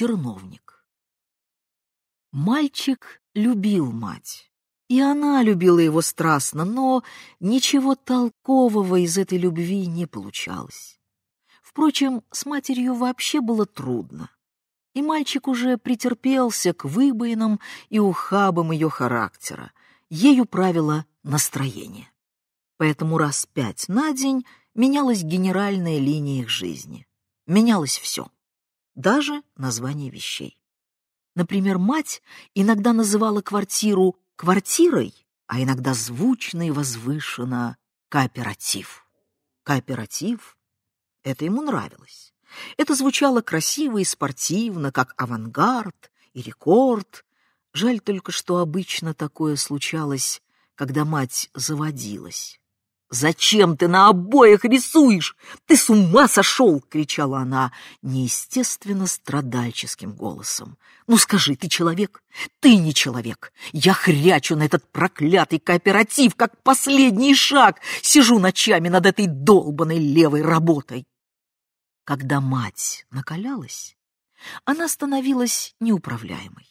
терновник. Мальчик любил мать, и она любила его страстно, но ничего толкового из этой любви не получалось. Впрочем, с матерью вообще было трудно, и мальчик уже претерпелся к выбоинам и ухабам ее характера. Ею правило настроение. Поэтому раз пять на день менялась генеральная линия их жизни. Менялось все, даже название вещей. Например, мать иногда называла квартиру квартирой, а иногда звучно и возвышенно кооператив. Кооператив — это ему нравилось. Это звучало красиво и спортивно, как авангард и рекорд. Жаль только, что обычно такое случалось, когда мать заводилась. «Зачем ты на обоях рисуешь? Ты с ума сошел!» — кричала она неестественно страдальческим голосом. «Ну скажи, ты человек? Ты не человек! Я хрячу на этот проклятый кооператив, как последний шаг! Сижу ночами над этой долбанной левой работой!» Когда мать накалялась, она становилась неуправляемой.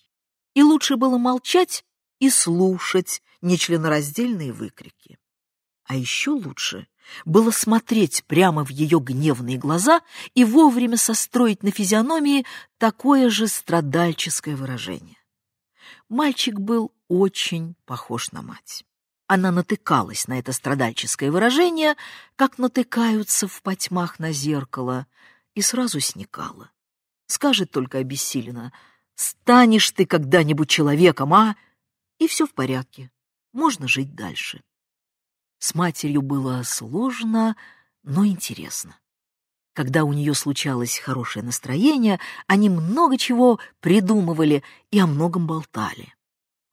И лучше было молчать и слушать нечленораздельные выкрики. А еще лучше было смотреть прямо в ее гневные глаза и вовремя состроить на физиономии такое же страдальческое выражение. Мальчик был очень похож на мать. Она натыкалась на это страдальческое выражение, как натыкаются в потьмах на зеркало, и сразу сникала. Скажет только обессиленно, «Станешь ты когда-нибудь человеком, а?» И все в порядке, можно жить дальше. С матерью было сложно, но интересно. Когда у нее случалось хорошее настроение, они много чего придумывали и о многом болтали.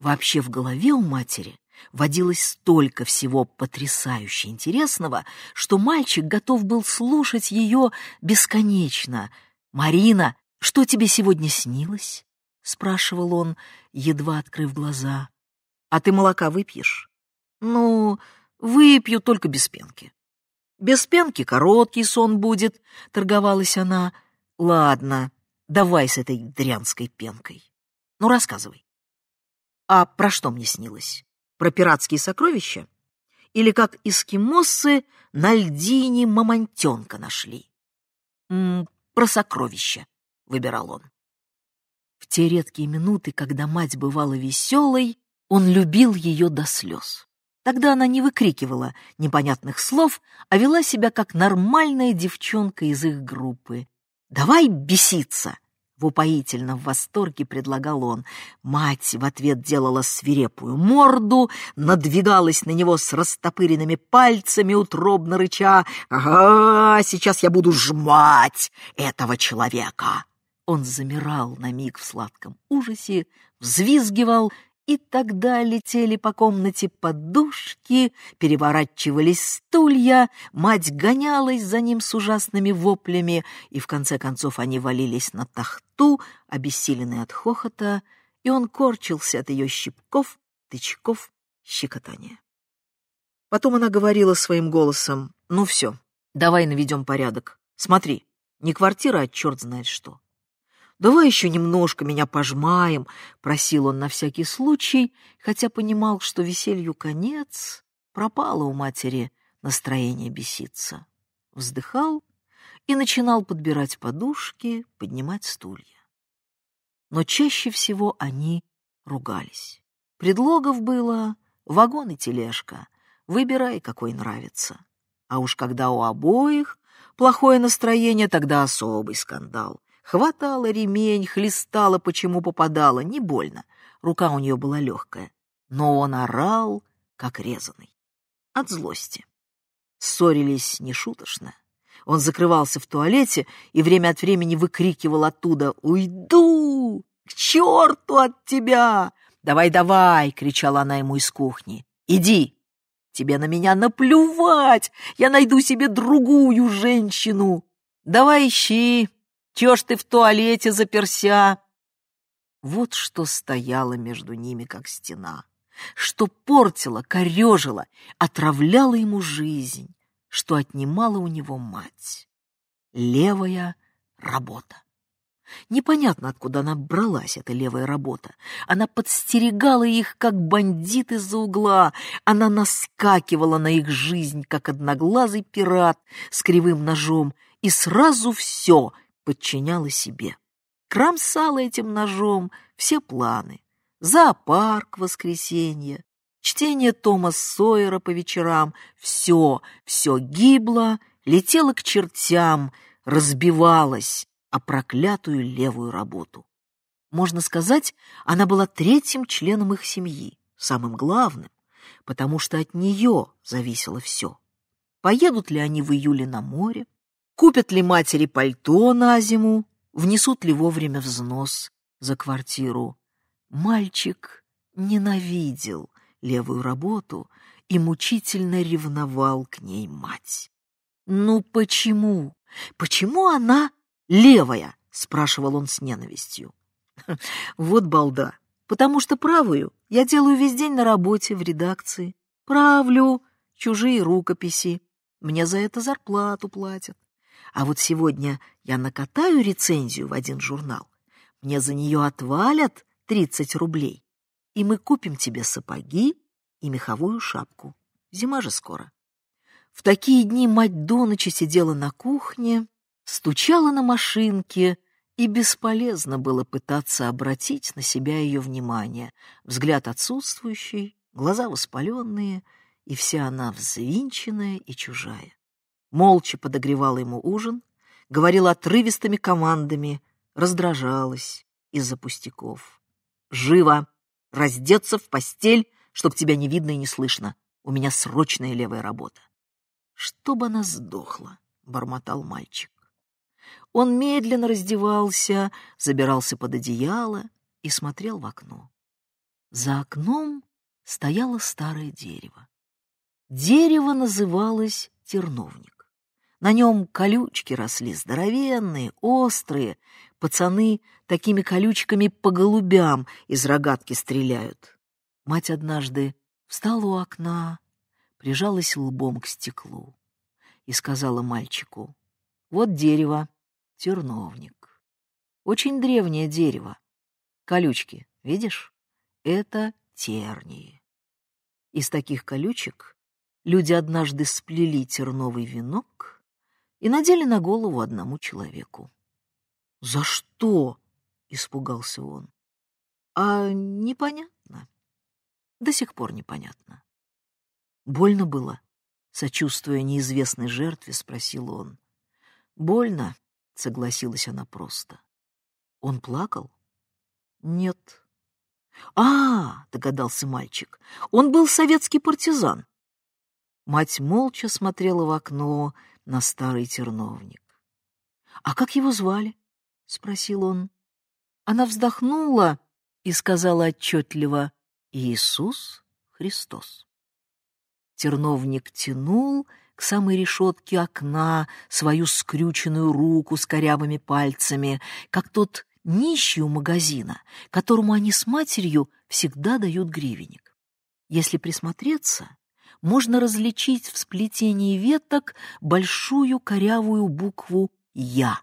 Вообще в голове у матери водилось столько всего потрясающе интересного, что мальчик готов был слушать ее бесконечно. «Марина, что тебе сегодня снилось?» — спрашивал он, едва открыв глаза. «А ты молока выпьешь?» «Ну, Выпью только без пенки. Без пенки короткий сон будет, торговалась она. Ладно, давай с этой дрянской пенкой. Ну, рассказывай. А про что мне снилось? Про пиратские сокровища? Или как эскимосы на льдине мамонтенка нашли? М -м, про сокровища, выбирал он. В те редкие минуты, когда мать бывала веселой, он любил ее до слез. Тогда она не выкрикивала непонятных слов, а вела себя как нормальная девчонка из их группы. «Давай беситься!» — в упоительном восторге предлагал он. Мать в ответ делала свирепую морду, надвигалась на него с растопыренными пальцами, утробно рыча. «Ага, сейчас я буду жмать этого человека!» Он замирал на миг в сладком ужасе, взвизгивал и тогда летели по комнате подушки, переворачивались стулья, мать гонялась за ним с ужасными воплями, и в конце концов они валились на тахту, обессиленные от хохота, и он корчился от ее щипков, тычков, щекотания. Потом она говорила своим голосом, «Ну все, давай наведем порядок. Смотри, не квартира, а черт знает что. «Давай еще немножко меня пожмаем», — просил он на всякий случай, хотя понимал, что веселью конец, пропало у матери настроение беситься. Вздыхал и начинал подбирать подушки, поднимать стулья. Но чаще всего они ругались. Предлогов было вагон и тележка, выбирай, какой нравится. А уж когда у обоих плохое настроение, тогда особый скандал. Хватала ремень, хлестала, почему попадала, не больно. Рука у нее была легкая. Но он орал, как резанный. От злости. Ссорились нешуточно. Он закрывался в туалете и время от времени выкрикивал оттуда «Уйду! К черту от тебя!» «Давай, давай!» — кричала она ему из кухни. «Иди! Тебе на меня наплевать! Я найду себе другую женщину! Давай ищи! Чего ж ты в туалете заперся?» Вот что стояло между ними, как стена, что портило, корежило, отравляло ему жизнь, что отнимала у него мать. Левая работа. Непонятно, откуда она бралась, эта левая работа. Она подстерегала их, как бандит из-за угла. Она наскакивала на их жизнь, как одноглазый пират с кривым ножом, и сразу все подчиняла себе. Кромсала этим ножом все планы. Зоопарк воскресенье, чтение Тома Сойера по вечерам. Все, все гибло, летело к чертям, разбивалось о проклятую левую работу. Можно сказать, она была третьим членом их семьи, самым главным, потому что от нее зависело все. Поедут ли они в июле на море, купят ли матери пальто на зиму, внесут ли вовремя взнос за квартиру. Мальчик ненавидел левую работу и мучительно ревновал к ней мать. Ну почему? Почему она левая?» — спрашивал он с ненавистью. «Вот балда. Потому что правую я делаю весь день на работе, в редакции. Правлю чужие рукописи. Мне за это зарплату платят. А вот сегодня я накатаю рецензию в один журнал. Мне за нее отвалят 30 рублей. И мы купим тебе сапоги и меховую шапку. Зима же скоро. В такие дни мать до ночи сидела на кухне, стучала на машинке, и бесполезно было пытаться обратить на себя ее внимание. Взгляд отсутствующий, глаза воспаленные, и вся она взвинченная и чужая. Молча подогревала ему ужин, говорила отрывистыми командами, раздражалась из-за пустяков. «Живо! Раздеться в постель, чтоб тебя не видно и не слышно. У меня срочная левая работа». «Чтоб она сдохла», — бормотал мальчик. Он медленно раздевался, забирался под одеяло и смотрел в окно. За окном стояло старое дерево. Дерево называлось терновник. На нем колючки росли здоровенные, острые. Пацаны такими колючками по голубям из рогатки стреляют. Мать однажды встала у окна, прижалась лбом к стеклу и сказала мальчику, «Вот дерево, терновник. Очень древнее дерево. Колючки, видишь? Это тернии. Из таких колючек люди однажды сплели терновый венок и надели на голову одному человеку. «За что?» — испугался он. «А непонятно. До сих пор непонятно». «Больно было?» — сочувствуя неизвестной жертве, спросил он. «Больно», — согласилась она просто. «Он плакал?» «Нет». «А, — догадался мальчик, — он был советский партизан». Мать молча смотрела в окно на старый терновник. «А как его звали?» — спросил он. Она вздохнула и сказала отчетливо «Иисус Христос». Терновник тянул, к самой решетке окна свою скрюченную руку с корявыми пальцами, как тот нищий у магазина, которому они с матерью всегда дают гривенник. Если присмотреться, можно различить в сплетении веток большую корявую букву «Я».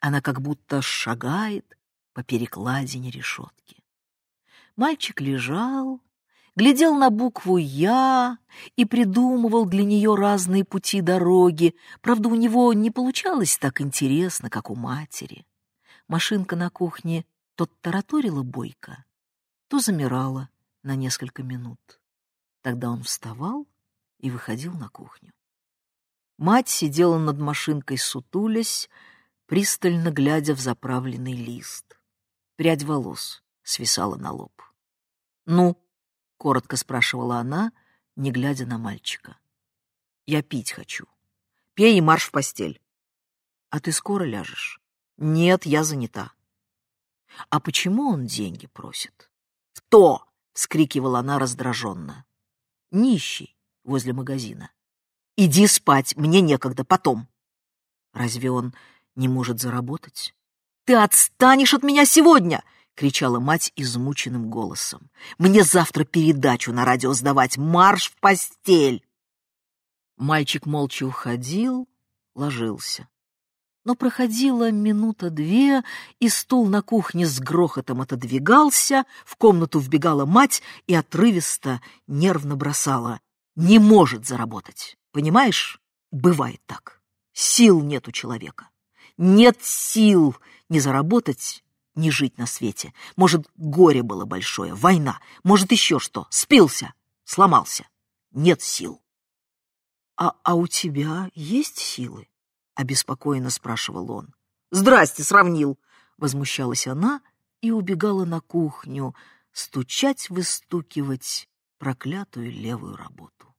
Она как будто шагает по перекладине решетки. Мальчик лежал, глядел на букву «Я» и придумывал для нее разные пути дороги. Правда, у него не получалось так интересно, как у матери. Машинка на кухне то тараторила бойко, то замирала на несколько минут. Тогда он вставал и выходил на кухню. Мать сидела над машинкой, сутулясь, пристально глядя в заправленный лист. Прядь волос свисала на лоб. «Ну, — коротко спрашивала она, не глядя на мальчика. «Я пить хочу. Пей и марш в постель». «А ты скоро ляжешь?» «Нет, я занята». «А почему он деньги просит?» «Кто?» — вскрикивала она раздраженно. «Нищий возле магазина». «Иди спать, мне некогда, потом». «Разве он не может заработать?» «Ты отстанешь от меня сегодня!» — кричала мать измученным голосом. «Мне завтра передачу на радио сдавать! Марш в постель!» Мальчик молча уходил, ложился. Но проходила минута две, и стул на кухне с грохотом отодвигался, в комнату вбегала мать и отрывисто, нервно бросала. «Не может заработать, понимаешь? Бывает так. Сил нет у человека. Нет сил не заработать, не жить на свете. Может, горе было большое, война, может, еще что. Спился, сломался. Нет сил. «А, а у тебя есть силы?» — обеспокоенно спрашивал он. «Здрасте, сравнил!» — возмущалась она и убегала на кухню, стучать, выстукивать проклятую левую работу.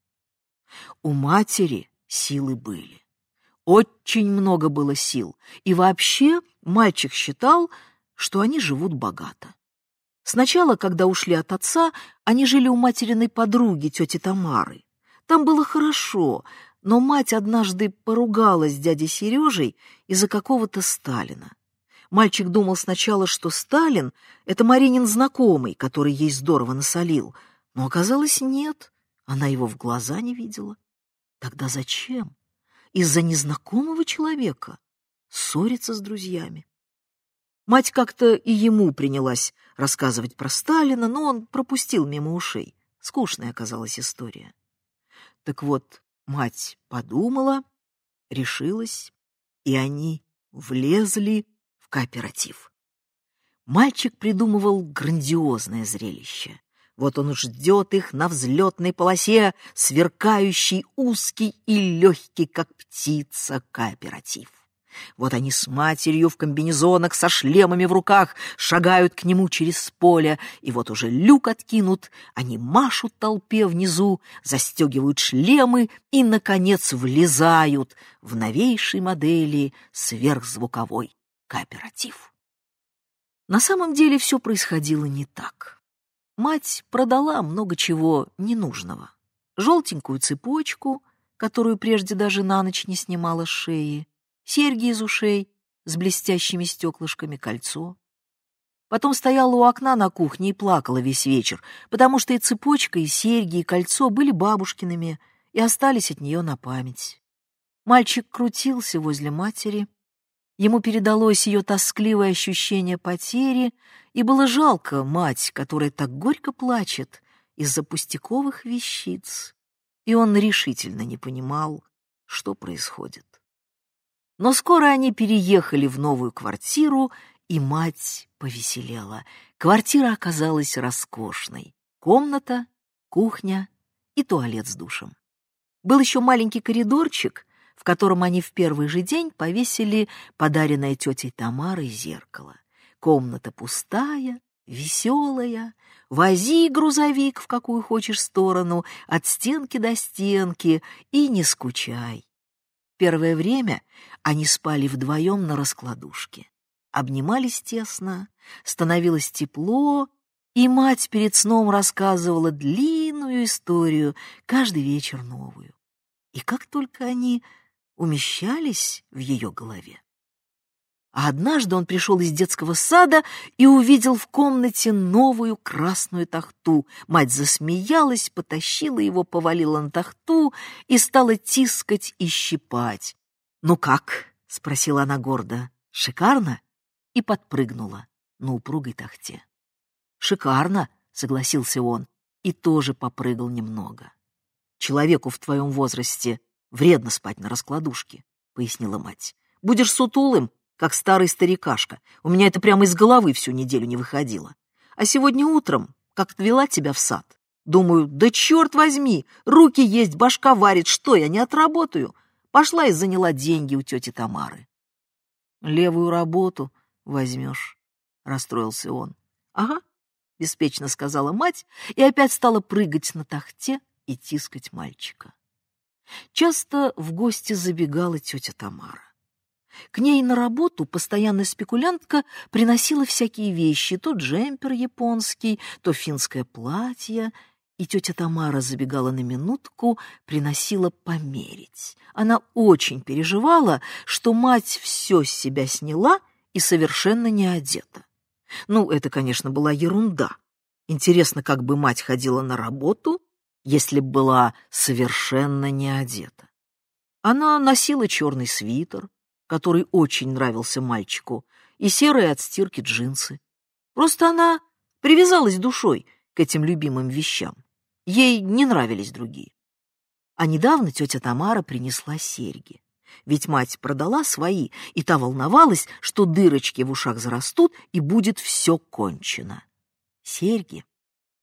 У матери силы были. Очень много было сил, и вообще мальчик считал, что они живут богато. Сначала, когда ушли от отца, они жили у материной подруги, тети Тамары. Там было хорошо, но мать однажды поругалась с дядей Сережей из-за какого-то Сталина. Мальчик думал сначала, что Сталин — это Маринин знакомый, который ей здорово насолил, но оказалось нет, она его в глаза не видела. Тогда зачем? Из-за незнакомого человека ссориться с друзьями. Мать как-то и ему принялась рассказывать про Сталина, но он пропустил мимо ушей. Скучная оказалась история. Так вот, мать подумала, решилась, и они влезли в кооператив. Мальчик придумывал грандиозное зрелище. Вот он ждет их на взлетной полосе, сверкающий, узкий и легкий, как птица, кооператив. Вот они с матерью в комбинезонах со шлемами в руках шагают к нему через поле, и вот уже люк откинут, они машут толпе внизу, застегивают шлемы и, наконец, влезают в новейшей модели сверхзвуковой кооператив. На самом деле все происходило не так. Мать продала много чего ненужного. Желтенькую цепочку, которую прежде даже на ночь не снимала с шеи, серьги из ушей с блестящими стеклышками, кольцо. Потом стояла у окна на кухне и плакала весь вечер, потому что и цепочка, и серьги, и кольцо были бабушкиными и остались от нее на память. Мальчик крутился возле матери. Ему передалось ее тоскливое ощущение потери, и было жалко мать, которая так горько плачет из-за пустяковых вещиц. И он решительно не понимал, что происходит. Но скоро они переехали в новую квартиру, и мать повеселела. Квартира оказалась роскошной. Комната, кухня и туалет с душем. Был еще маленький коридорчик, котором они в первый же день повесили подаренное тетей Тамарой зеркало. Комната пустая, веселая, вози грузовик в какую хочешь сторону, от стенки до стенки, и не скучай. Первое время они спали вдвоем на раскладушке. Обнимались тесно, становилось тепло, и мать перед сном рассказывала длинную историю, каждый вечер новую. И как только они умещались в ее голове. А однажды он пришел из детского сада и увидел в комнате новую красную тахту. Мать засмеялась, потащила его, повалила на тахту и стала тискать и щипать. «Ну как?» — спросила она гордо. «Шикарно?» И подпрыгнула на упругой тахте. «Шикарно!» — согласился он и тоже попрыгал немного. «Человеку в твоем возрасте вредно спать на раскладушке», — пояснила мать. «Будешь сутулым, как старый старикашка. У меня это прямо из головы всю неделю не выходило. А сегодня утром, как отвела тебя в сад, думаю, да черт возьми, руки есть, башка варит, что я не отработаю? Пошла и заняла деньги у тети Тамары. Левую работу возьмешь, расстроился он. Ага, беспечно сказала мать и опять стала прыгать на тахте и тискать мальчика. Часто в гости забегала тетя Тамара. К ней на работу постоянная спекулянтка приносила всякие вещи, то джемпер японский, то финское платье, и тетя Тамара забегала на минутку, приносила померить. Она очень переживала, что мать все с себя сняла и совершенно не одета. Ну, это, конечно, была ерунда. Интересно, как бы мать ходила на работу, если б была совершенно не одета. Она носила черный свитер, который очень нравился мальчику, и серые от стирки джинсы. Просто она привязалась душой к этим любимым вещам. Ей не нравились другие. А недавно тетя Тамара принесла серьги. Ведь мать продала свои, и та волновалась, что дырочки в ушах зарастут, и будет все кончено. Серьги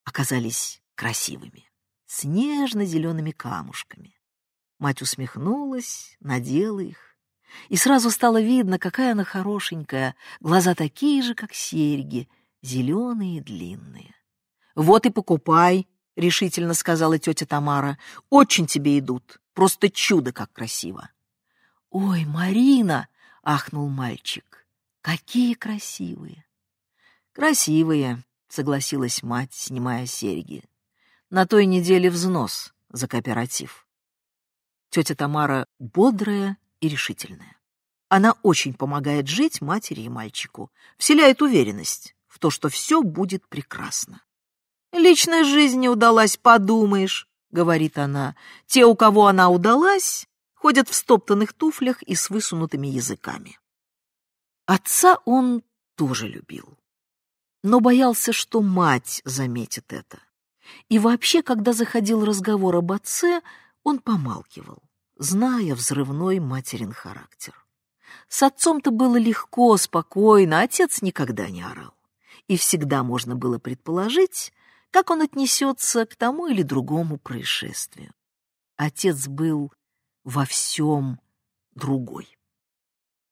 оказались красивыми, с нежно-зелеными камушками. Мать усмехнулась, надела их, и сразу стало видно, какая она хорошенькая, глаза такие же, как серьги, зеленые и длинные. «Вот и покупай», — решительно сказала тетя Тамара. «Очень тебе идут, просто чудо как красиво». «Ой, Марина!» — ахнул мальчик. «Какие красивые!» «Красивые», — согласилась мать, снимая серьги. «На той неделе взнос за кооператив». Тетя Тамара бодрая и решительная. Она очень помогает жить матери и мальчику, вселяет уверенность в то, что все будет прекрасно. «Личная жизнь не удалась, подумаешь», — говорит она. «Те, у кого она удалась, ходят в стоптанных туфлях и с высунутыми языками. Отца он тоже любил, но боялся, что мать заметит это. И вообще, когда заходил разговор об отце, он помалкивал, зная взрывной материн характер. С отцом-то было легко, спокойно, отец никогда не орал. И всегда можно было предположить, как он отнесется к тому или другому происшествию. Отец был во всем другой.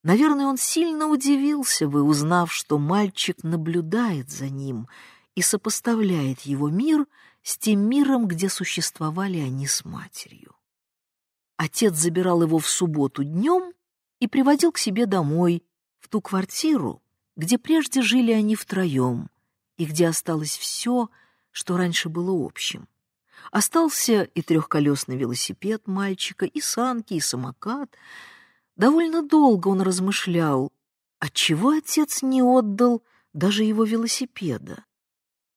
Наверное, он сильно удивился бы, узнав, что мальчик наблюдает за ним и сопоставляет его мир с тем миром, где существовали они с матерью. Отец забирал его в субботу днем и приводил к себе домой, в ту квартиру, где прежде жили они втроем, и где осталось все, что раньше было общим. Остался и трехколесный велосипед мальчика, и санки, и самокат. Довольно долго он размышлял, отчего отец не отдал даже его велосипеда.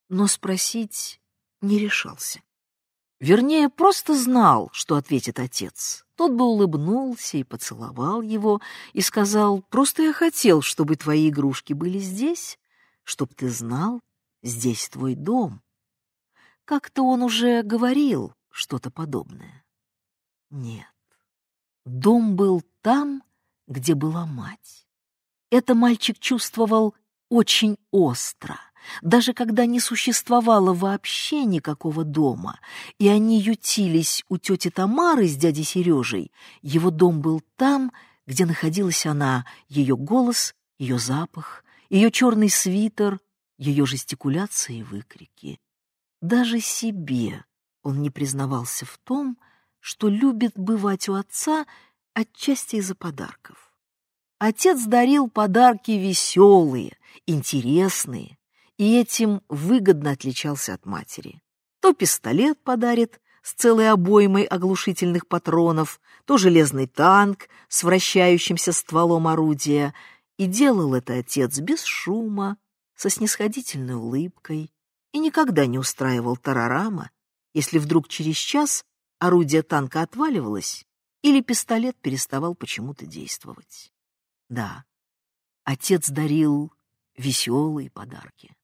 Но спросить не решался. Вернее, просто знал, что ответит отец. Тот бы улыбнулся и поцеловал его, и сказал, «Просто я хотел, чтобы твои игрушки были здесь, чтоб ты знал, здесь твой дом». Как-то он уже говорил что-то подобное. Нет, дом был там, где была мать. Это мальчик чувствовал очень остро, даже когда не существовало вообще никакого дома, и они ютились у тети Тамары с дядей Сережей, его дом был там, где находилась она, ее голос, ее запах, ее черный свитер, ее жестикуляция и выкрики. Даже себе он не признавался в том, что любит бывать у отца отчасти из-за подарков. Отец дарил подарки веселые, интересные, и этим выгодно отличался от матери. То пистолет подарит с целой обоймой оглушительных патронов, то железный танк с вращающимся стволом орудия, и делал это отец без шума, со снисходительной улыбкой, и никогда не устраивал тарарама, если вдруг через час орудие танка отваливалось или пистолет переставал почему-то действовать. Да, отец дарил веселые подарки.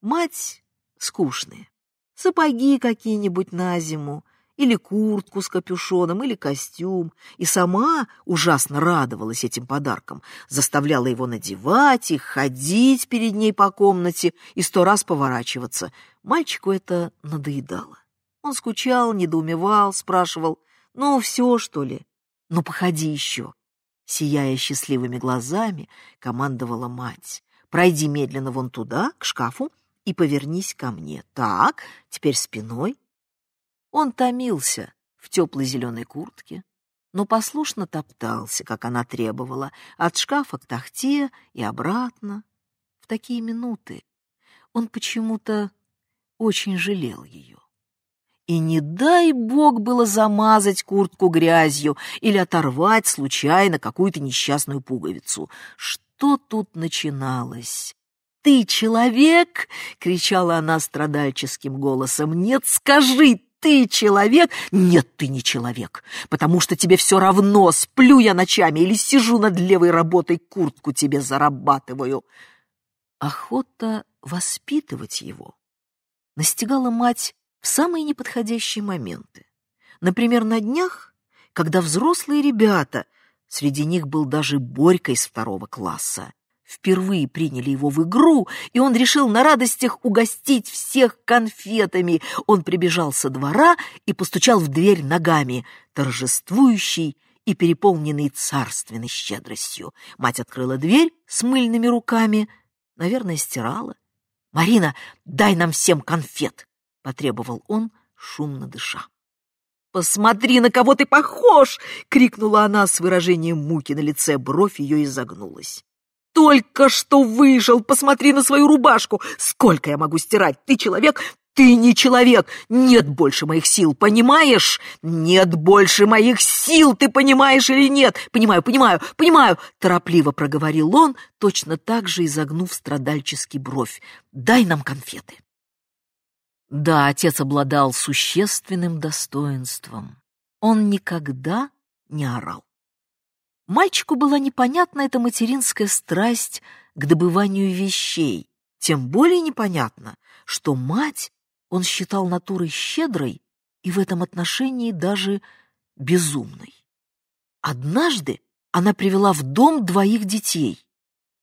Мать — скучные. Сапоги какие-нибудь на зиму, или куртку с капюшоном, или костюм, и сама ужасно радовалась этим подаркам, заставляла его надевать их, ходить перед ней по комнате и сто раз поворачиваться. Мальчику это надоедало. Он скучал, недоумевал, спрашивал, «Ну, все, что ли? Ну, походи еще». Сияя счастливыми глазами, командовала мать. «Пройди медленно вон туда, к шкафу, и повернись ко мне. Так, теперь спиной, он томился в теплой зеленой куртке, но послушно топтался, как она требовала, от шкафа к тахте и обратно. В такие минуты он почему-то очень жалел ее. И не дай бог было замазать куртку грязью или оторвать случайно какую-то несчастную пуговицу. Что тут начиналось? «Ты человек!» — кричала она страдальческим голосом. «Нет, скажи, ты человек? Нет, ты не человек, потому что тебе все равно, сплю я ночами или сижу над левой работой, куртку тебе зарабатываю. Охота воспитывать его настигала мать в самые неподходящие моменты. Например, на днях, когда взрослые ребята, среди них был даже Борька из второго класса, впервые приняли его в игру, и он решил на радостях угостить всех конфетами. Он прибежал со двора и постучал в дверь ногами, торжествующий и переполненный царственной щедростью. Мать открыла дверь с мыльными руками, наверное, стирала. «Марина, дай нам всем конфет!» — потребовал он, шумно дыша. «Посмотри, на кого ты похож!» — крикнула она с выражением муки на лице, бровь ее изогнулась. «Только что выжил! Посмотри на свою рубашку! Сколько я могу стирать? Ты человек? Ты не человек! Нет больше моих сил, понимаешь? Нет больше моих сил, ты понимаешь или нет? Понимаю, понимаю, понимаю!» Торопливо проговорил он, точно так же изогнув страдальчески бровь. «Дай нам конфеты!» Да, отец обладал существенным достоинством. Он никогда не орал. Мальчику была непонятна эта материнская страсть к добыванию вещей, тем более непонятно, что мать он считал натурой щедрой и в этом отношении даже безумной. Однажды она привела в дом двоих детей.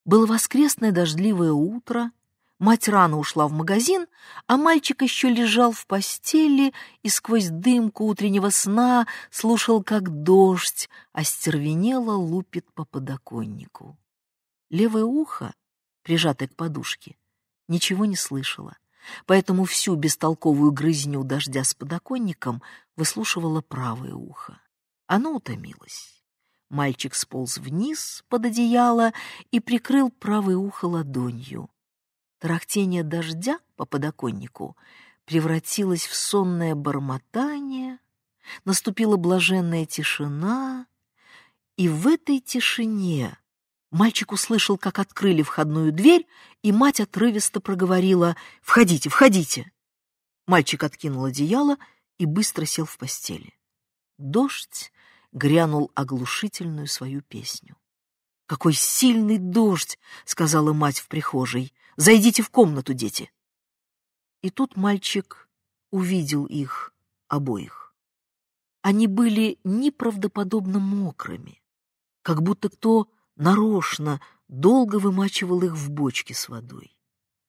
Было воскресное дождливое утро, Мать рано ушла в магазин, а мальчик еще лежал в постели и сквозь дымку утреннего сна слушал, как дождь остервенело лупит по подоконнику. Левое ухо, прижатое к подушке, ничего не слышало, поэтому всю бестолковую грызню дождя с подоконником выслушивало правое ухо. Оно утомилось. Мальчик сполз вниз под одеяло и прикрыл правое ухо ладонью. Тарахтение дождя по подоконнику превратилось в сонное бормотание, наступила блаженная тишина, и в этой тишине мальчик услышал, как открыли входную дверь, и мать отрывисто проговорила «Входите, входите!». Мальчик откинул одеяло и быстро сел в постели. Дождь грянул оглушительную свою песню. «Какой сильный дождь!» — сказала мать в прихожей. Зайдите в комнату, дети. И тут мальчик увидел их обоих. Они были неправдоподобно мокрыми, как будто кто нарочно долго вымачивал их в бочке с водой.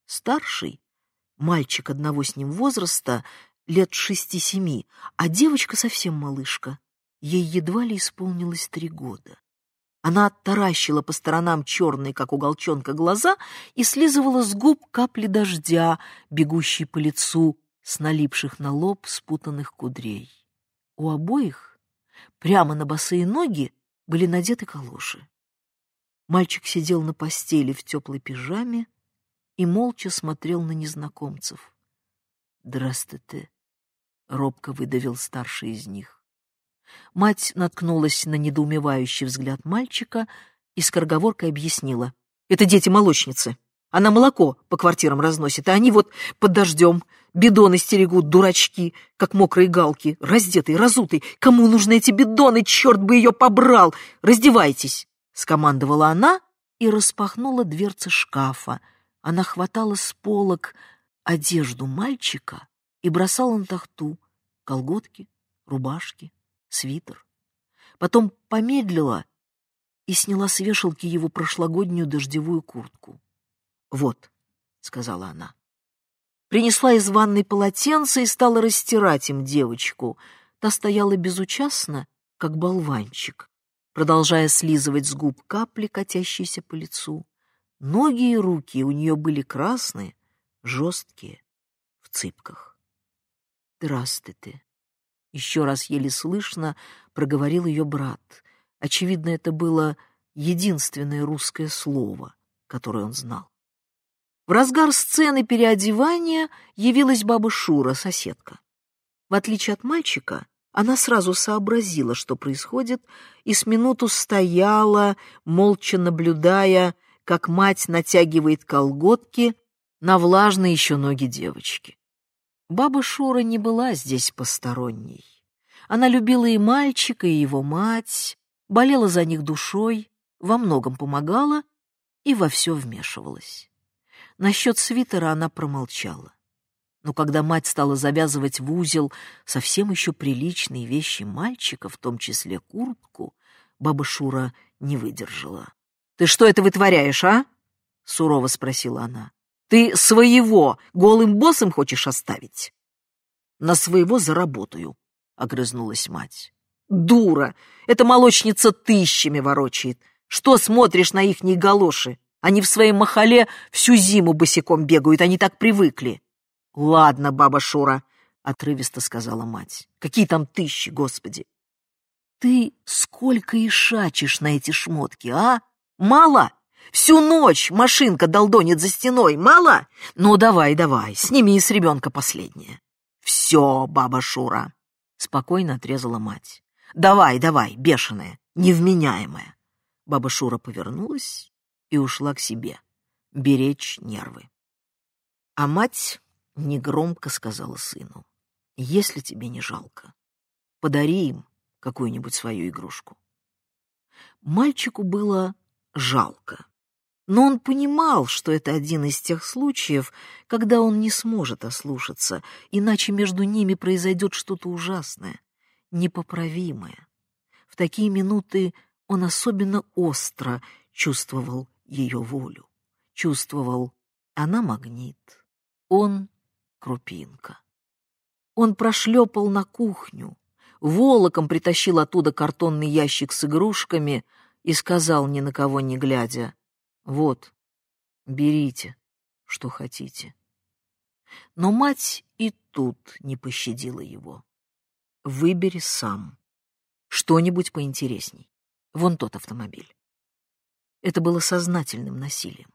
Старший, мальчик одного с ним возраста, лет шести-семи, а девочка совсем малышка, ей едва ли исполнилось три года. Она таращила по сторонам черные, как у голчонка, глаза и слизывала с губ капли дождя, бегущие по лицу с налипших на лоб спутанных кудрей. У обоих прямо на босые ноги были надеты калоши. Мальчик сидел на постели в теплой пижаме и молча смотрел на незнакомцев. «Здравствуйте», — робко выдавил старший из них. Мать наткнулась на недоумевающий взгляд мальчика и скороговоркой объяснила. «Это дети-молочницы. Она молоко по квартирам разносит, а они вот под дождем бидоны стерегут, дурачки, как мокрые галки, раздетые, разутые. Кому нужны эти бидоны? Черт бы ее побрал! Раздевайтесь!» — скомандовала она и распахнула дверцы шкафа. Она хватала с полок одежду мальчика и бросала на тахту колготки, рубашки, свитер. Потом помедлила и сняла с вешалки его прошлогоднюю дождевую куртку. «Вот», — сказала она. Принесла из ванной полотенце и стала растирать им девочку. Та стояла безучастно, как болванчик, продолжая слизывать с губ капли, катящиеся по лицу. Ноги и руки у нее были красные, жесткие, в цыпках. «Здравствуйте», еще раз еле слышно проговорил ее брат. Очевидно, это было единственное русское слово, которое он знал. В разгар сцены переодевания явилась баба Шура, соседка. В отличие от мальчика, она сразу сообразила, что происходит, и с минуту стояла, молча наблюдая, как мать натягивает колготки на влажные еще ноги девочки. Баба Шура не была здесь посторонней. Она любила и мальчика, и его мать, болела за них душой, во многом помогала и во все вмешивалась. Насчет свитера она промолчала. Но когда мать стала завязывать в узел совсем еще приличные вещи мальчика, в том числе куртку, баба Шура не выдержала. «Ты что это вытворяешь, а?» — сурово спросила она. «Ты своего голым боссом хочешь оставить?» «На своего заработаю», — огрызнулась мать. «Дура! Эта молочница тысячами ворочает. Что смотришь на ихние галоши? Они в своей махале всю зиму босиком бегают, они так привыкли. «Ладно, баба Шура», — отрывисто сказала мать. «Какие там тысячи, господи!» «Ты сколько и шачешь на эти шмотки, а? Мало? Всю ночь машинка долдонит за стеной, мало? Ну, давай, давай, сними с ребенка последнее». «Все, баба Шура», — спокойно отрезала мать. «Давай, давай, бешеная, невменяемая». Баба Шура повернулась и ушла к себе, беречь нервы. А мать негромко сказала сыну, «Если тебе не жалко, подари им какую-нибудь свою игрушку». Мальчику было жалко, но он понимал, что это один из тех случаев, когда он не сможет ослушаться, иначе между ними произойдет что-то ужасное, непоправимое. В такие минуты он особенно остро чувствовал ее волю, чувствовал, она магнит, он крупинка. Он прошлепал на кухню, волоком притащил оттуда картонный ящик с игрушками и сказал, ни на кого не глядя, «Вот, берите, что хотите». Но мать и тут не пощадила его. «Выбери сам. Что-нибудь поинтересней. Вон тот автомобиль». Это было сознательным насилием.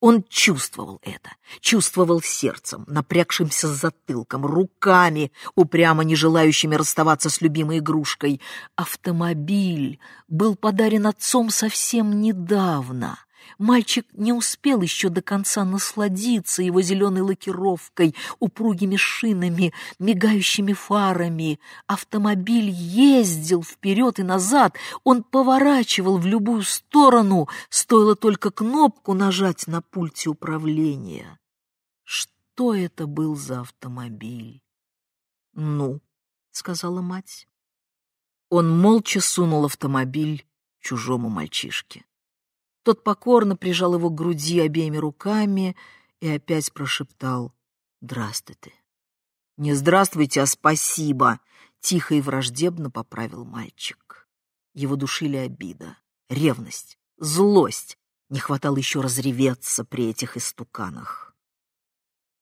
Он чувствовал это, чувствовал сердцем, напрягшимся затылком, руками, упрямо не желающими расставаться с любимой игрушкой. Автомобиль был подарен отцом совсем недавно. Мальчик не успел еще до конца насладиться его зеленой лакировкой, упругими шинами, мигающими фарами. Автомобиль ездил вперед и назад, он поворачивал в любую сторону, стоило только кнопку нажать на пульте управления. Что это был за автомобиль? «Ну», — сказала мать. Он молча сунул автомобиль чужому мальчишке. Тот покорно прижал его к груди обеими руками и опять прошептал «Здравствуйте». «Не здравствуйте, а спасибо!» — тихо и враждебно поправил мальчик. Его душили обида, ревность, злость. Не хватало еще разреветься при этих истуканах.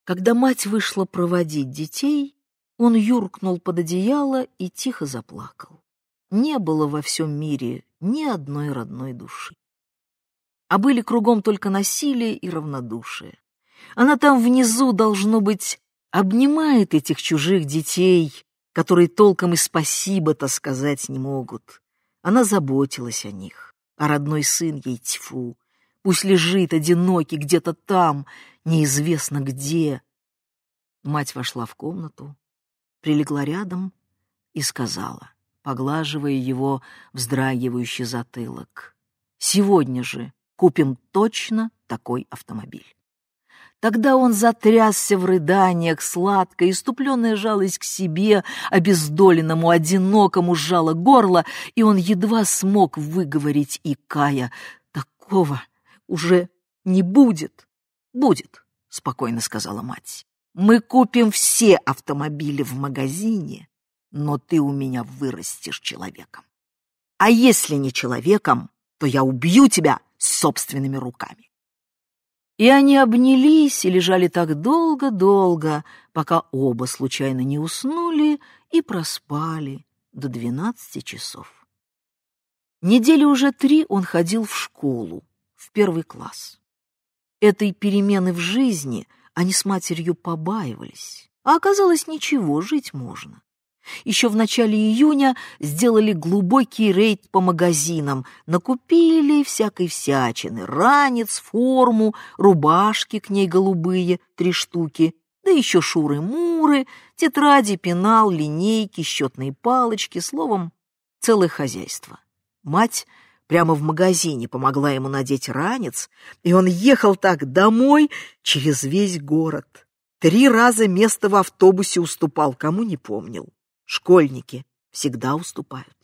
Когда мать вышла проводить детей, он юркнул под одеяло и тихо заплакал. Не было во всем мире ни одной родной души а были кругом только насилие и равнодушие. Она там внизу, должно быть, обнимает этих чужих детей, которые толком и спасибо-то сказать не могут. Она заботилась о них, а родной сын ей тьфу. Пусть лежит одинокий где-то там, неизвестно где. Мать вошла в комнату, прилегла рядом и сказала, поглаживая его вздрагивающий затылок, «Сегодня же купим точно такой автомобиль. Тогда он затрясся в рыданиях, сладко, иступленная жалость к себе, обездоленному, одинокому сжала горло, и он едва смог выговорить и Кая. «Такого уже не будет». «Будет», — спокойно сказала мать. «Мы купим все автомобили в магазине, но ты у меня вырастешь человеком. А если не человеком, то я убью тебя собственными руками. И они обнялись и лежали так долго-долго, пока оба случайно не уснули и проспали до двенадцати часов. Недели уже три он ходил в школу, в первый класс. Этой перемены в жизни они с матерью побаивались, а оказалось ничего, жить можно. Еще в начале июня сделали глубокий рейд по магазинам, накупили всякой всячины, ранец, форму, рубашки к ней голубые, три штуки, Да еще шуры-муры, тетради, пенал, линейки, счетные палочки, словом, целое хозяйство. Мать прямо в магазине помогла ему надеть ранец, и он ехал так домой через весь город. Три раза место в автобусе уступал, кому не помнил. Школьники всегда уступают.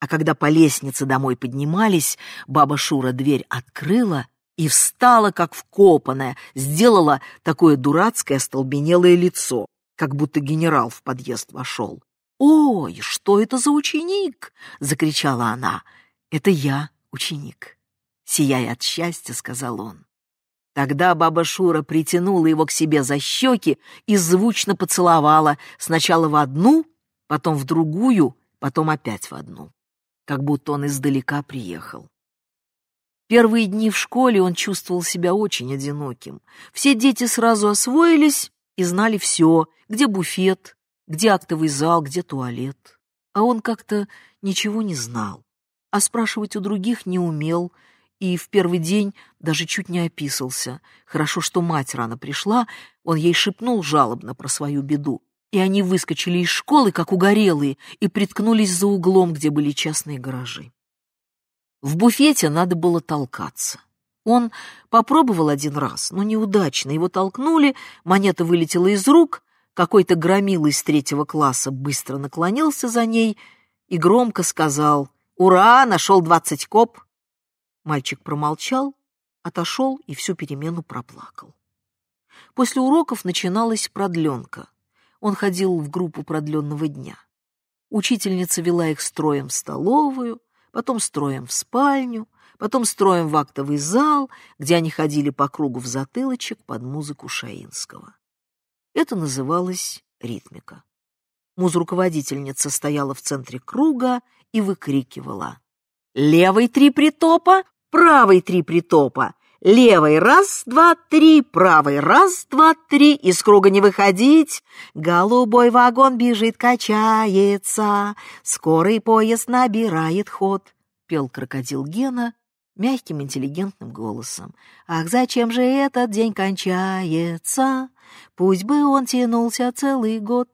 А когда по лестнице домой поднимались, баба Шура дверь открыла и встала, как вкопанная, сделала такое дурацкое остолбенелое лицо, как будто генерал в подъезд вошел. «Ой, что это за ученик?» — закричала она. «Это я, ученик», — сияя от счастья, сказал он. Тогда баба Шура притянула его к себе за щеки и звучно поцеловала сначала в одну, потом в другую, потом опять в одну, как будто он издалека приехал. Первые дни в школе он чувствовал себя очень одиноким. Все дети сразу освоились и знали все, где буфет, где актовый зал, где туалет. А он как-то ничего не знал а спрашивать у других не умел, и в первый день даже чуть не описался. Хорошо, что мать рано пришла, он ей шепнул жалобно про свою беду, и они выскочили из школы, как угорелые, и приткнулись за углом, где были частные гаражи. В буфете надо было толкаться. Он попробовал один раз, но неудачно. Его толкнули, монета вылетела из рук, какой-то громил из третьего класса быстро наклонился за ней и громко сказал «Ура! Нашел двадцать коп!» Мальчик промолчал, отошел и всю перемену проплакал. После уроков начиналась продленка. Он ходил в группу продленного дня. Учительница вела их строем в столовую, потом строем в спальню, потом строем в актовый зал, где они ходили по кругу в затылочек под музыку Шаинского. Это называлось ритмика. Муз-руководительница стояла в центре круга и выкрикивала. «Левый три притопа, правый три притопа, левый раз, два, три, правый раз, два, три, из круга не выходить, голубой вагон бежит, качается, скорый поезд набирает ход», — пел крокодил Гена мягким интеллигентным голосом. «Ах, зачем же этот день кончается? Пусть бы он тянулся целый год».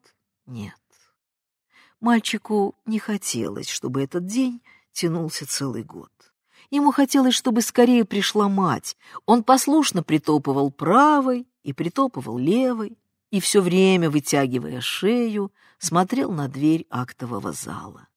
Нет, Мальчику не хотелось, чтобы этот день тянулся целый год. Ему хотелось, чтобы скорее пришла мать. Он послушно притопывал правой и притопывал левой, и все время, вытягивая шею, смотрел на дверь актового зала.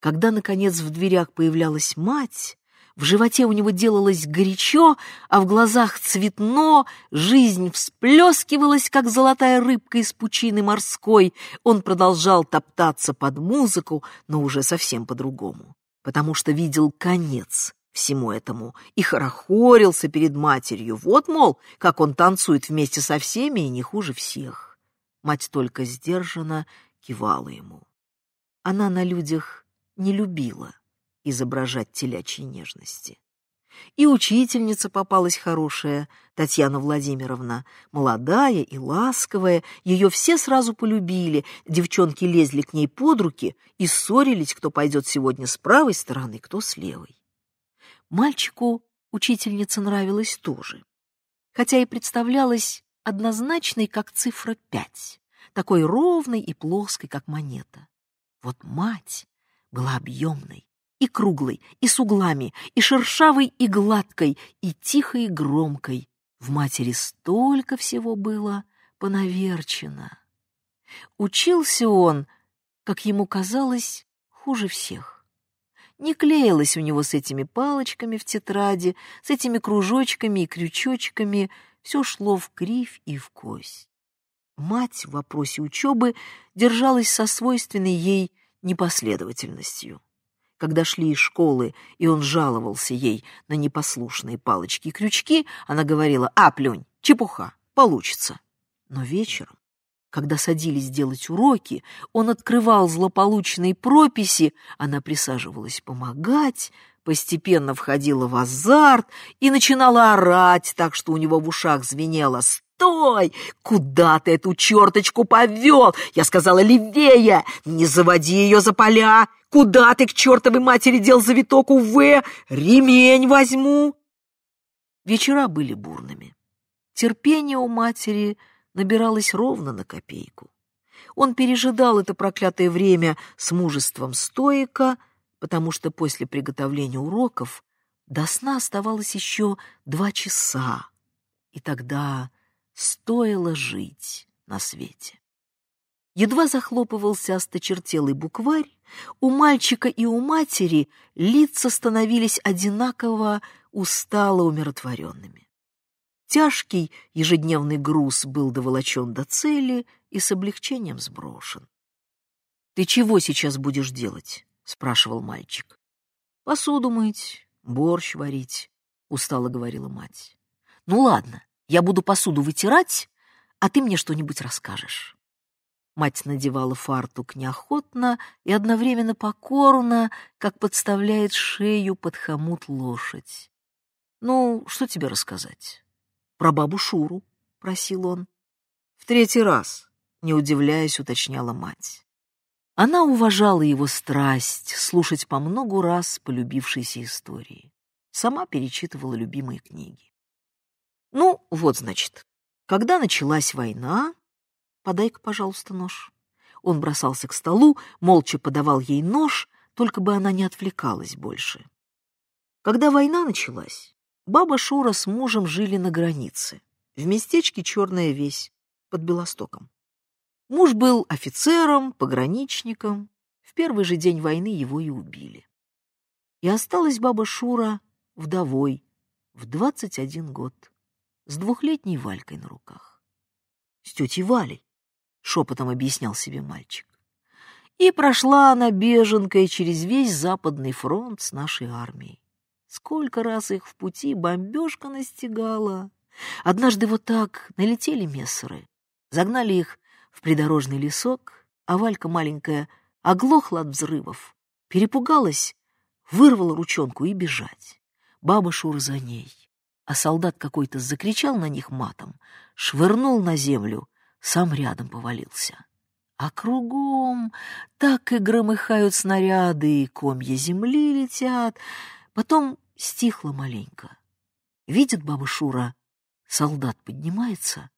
Когда, наконец, в дверях появлялась мать, в животе у него делалось горячо, а в глазах цветно, жизнь всплескивалась, как золотая рыбка из пучины морской. Он продолжал топтаться под музыку, но уже совсем по-другому, потому что видел конец всему этому и хорохорился перед матерью. Вот, мол, как он танцует вместе со всеми и не хуже всех. Мать только сдержанно кивала ему. Она на людях не любила изображать телячьи нежности. И учительница попалась хорошая, Татьяна Владимировна, молодая и ласковая, ее все сразу полюбили, девчонки лезли к ней под руки и ссорились, кто пойдет сегодня с правой стороны, кто с левой. Мальчику учительница нравилась тоже, хотя и представлялась однозначной, как цифра пять, такой ровной и плоской, как монета. Вот мать была объемной, и круглой, и с углами, и шершавой, и гладкой, и тихой, и громкой. В матери столько всего было понаверчено. Учился он, как ему казалось, хуже всех. Не клеилось у него с этими палочками в тетради, с этими кружочками и крючочками, все шло в кривь и в кость. Мать в вопросе учебы держалась со свойственной ей непоследовательностью когда шли из школы, и он жаловался ей на непослушные палочки и крючки, она говорила «А, плюнь, чепуха, получится». Но вечером, когда садились делать уроки, он открывал злополучные прописи, она присаживалась помогать, постепенно входила в азарт и начинала орать так, что у него в ушах звенело «Стой! Куда ты эту черточку повел? Я сказала левее! Не заводи ее за поля! Куда ты к чертовой матери дел завиток УВ? Ремень возьму!» Вечера были бурными. Терпение у матери набиралось ровно на копейку. Он пережидал это проклятое время с мужеством стоика, потому что после приготовления уроков до сна оставалось еще два часа, и тогда стоило жить на свете. Едва захлопывался осточертелый букварь, у мальчика и у матери лица становились одинаково устало умиротворенными. Тяжкий ежедневный груз был доволочен до цели и с облегчением сброшен. — Ты чего сейчас будешь делать? — спрашивал мальчик. — Посуду мыть, борщ варить, — устало говорила мать. — Ну ладно, я буду посуду вытирать, а ты мне что-нибудь расскажешь. Мать надевала фартук неохотно и одновременно покорно, как подставляет шею под хомут лошадь. «Ну, что тебе рассказать?» «Про бабу Шуру», — просил он. «В третий раз», — не удивляясь, уточняла мать. Она уважала его страсть слушать по многу раз полюбившиеся истории. Сама перечитывала любимые книги. «Ну, вот, значит, когда началась война, Подай-ка, пожалуйста, нож. Он бросался к столу, молча подавал ей нож, только бы она не отвлекалась больше. Когда война началась, баба Шура с мужем жили на границе, в местечке Черная Весь, под Белостоком. Муж был офицером, пограничником. В первый же день войны его и убили. И осталась баба Шура вдовой в двадцать один год, с двухлетней Валькой на руках. С тетей Валей, шепотом объяснял себе мальчик. И прошла она беженкой через весь Западный фронт с нашей армией. Сколько раз их в пути бомбежка настигала. Однажды вот так налетели мессеры, загнали их в придорожный лесок, а Валька маленькая оглохла от взрывов, перепугалась, вырвала ручонку и бежать. Баба Шура за ней. А солдат какой-то закричал на них матом, швырнул на землю сам рядом повалился. А кругом так и громыхают снаряды, и комья земли летят. Потом стихло маленько. Видит баба Шура, солдат поднимается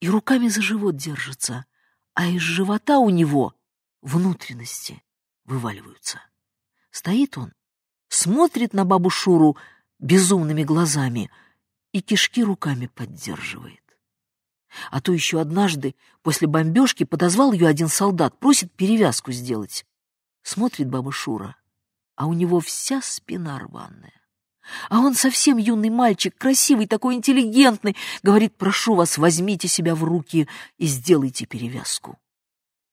и руками за живот держится, а из живота у него внутренности вываливаются. Стоит он, смотрит на бабу Шуру безумными глазами и кишки руками поддерживает. А то еще однажды после бомбежки подозвал ее один солдат, просит перевязку сделать. Смотрит баба Шура, а у него вся спина рваная. А он совсем юный мальчик, красивый, такой интеллигентный. Говорит, прошу вас, возьмите себя в руки и сделайте перевязку.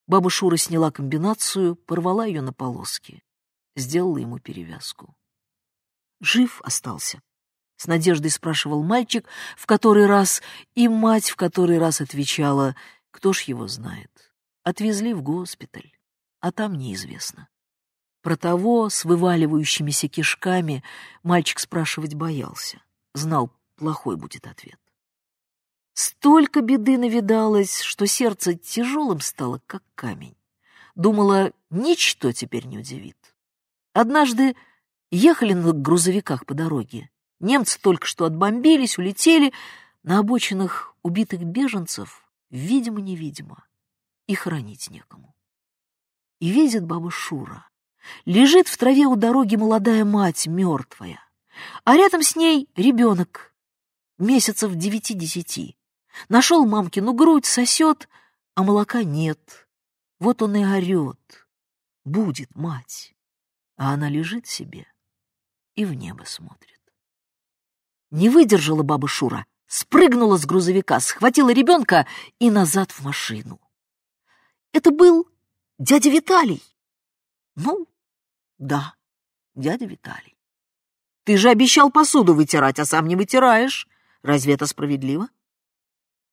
Баба Шура сняла комбинацию, порвала ее на полоски. Сделала ему перевязку. Жив остался. С надеждой спрашивал мальчик в который раз, и мать в который раз отвечала, кто ж его знает. Отвезли в госпиталь, а там неизвестно. Про того с вываливающимися кишками мальчик спрашивать боялся. Знал, плохой будет ответ. Столько беды навидалось, что сердце тяжелым стало, как камень. Думала, ничто теперь не удивит. Однажды ехали на грузовиках по дороге. Немцы только что отбомбились, улетели. На обочинах убитых беженцев, видимо-невидимо, и хранить некому. И видит баба Шура. Лежит в траве у дороги молодая мать, мертвая, а рядом с ней ребенок, месяцев девяти-десяти. Нашел мамкину грудь, сосет, а молока нет. Вот он и орет. Будет мать. А она лежит себе и в небо смотрит. Не выдержала баба Шура, спрыгнула с грузовика, схватила ребенка и назад в машину. Это был дядя Виталий. Ну, да, дядя Виталий. Ты же обещал посуду вытирать, а сам не вытираешь. Разве это справедливо?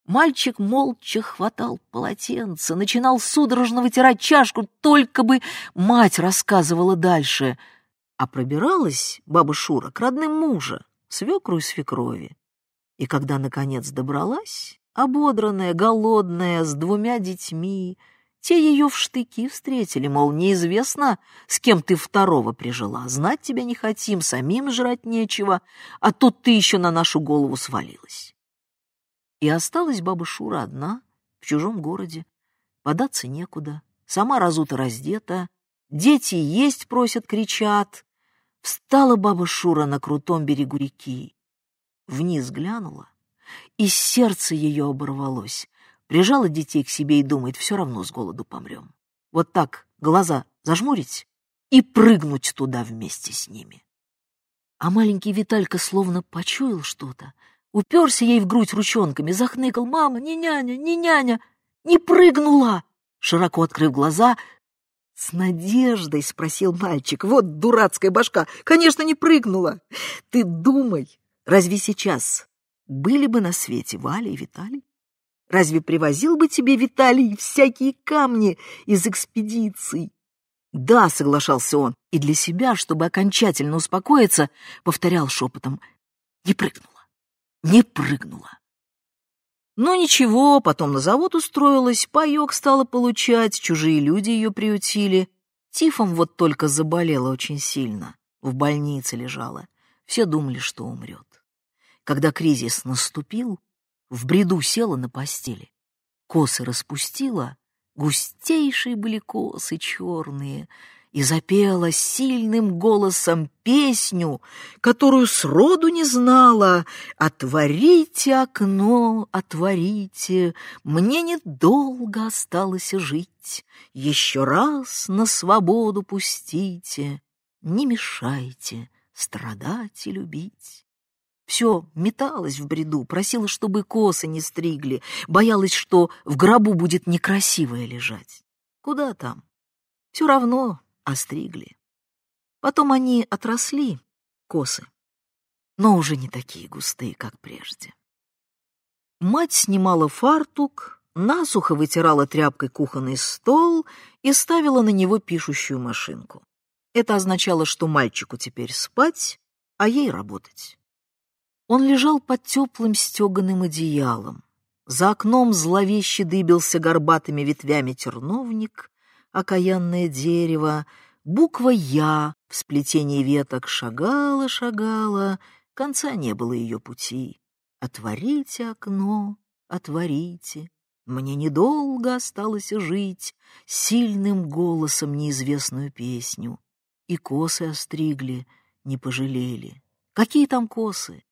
Мальчик молча хватал полотенце, начинал судорожно вытирать чашку, только бы мать рассказывала дальше. А пробиралась баба Шура к родным мужа, свекру и свекрови. И когда, наконец, добралась, ободранная, голодная, с двумя детьми, те ее в штыки встретили, мол, неизвестно, с кем ты второго прижила, знать тебя не хотим, самим жрать нечего, а тут ты еще на нашу голову свалилась. И осталась баба Шура одна в чужом городе. Податься некуда, сама разута раздета, дети есть просят, кричат. Встала баба Шура на крутом берегу реки. Вниз глянула, и сердце ее оборвалось. Прижала детей к себе и думает, все равно с голоду помрем. Вот так глаза зажмурить и прыгнуть туда вместе с ними. А маленький Виталька словно почуял что-то, уперся ей в грудь ручонками, захныкал «Мама, не няня, не няня, не прыгнула!» Широко открыв глаза, с надеждой спросил мальчик. «Вот дурацкая башка! Конечно, не прыгнула! Ты думай, разве сейчас были бы на свете Валя и Виталий? Разве привозил бы тебе Виталий всякие камни из экспедиций? Да, соглашался он, и для себя, чтобы окончательно успокоиться, повторял шепотом. Не прыгнула, не прыгнула. Ну ничего, потом на завод устроилась, паёк стала получать, чужие люди ее приютили. Тифом вот только заболела очень сильно, в больнице лежала. Все думали, что умрет. Когда кризис наступил, в бреду села на постели, косы распустила, густейшие были косы черные, и запела сильным голосом песню, которую сроду не знала. «Отворите окно, отворите, мне недолго осталось жить, еще раз на свободу пустите, не мешайте страдать и любить». Все металась в бреду, просила, чтобы косы не стригли, боялась, что в гробу будет некрасивое лежать. Куда там? Все равно остригли. Потом они отросли, косы, но уже не такие густые, как прежде. Мать снимала фартук, насухо вытирала тряпкой кухонный стол и ставила на него пишущую машинку. Это означало, что мальчику теперь спать, а ей работать. Он лежал под теплым стеганым одеялом. За окном зловеще дыбился горбатыми ветвями терновник, окаянное дерево, буква «Я» в сплетении веток шагала-шагала, конца не было ее пути. «Отворите окно, отворите, мне недолго осталось жить», сильным голосом неизвестную песню. И косы остригли, не пожалели. Какие там косы?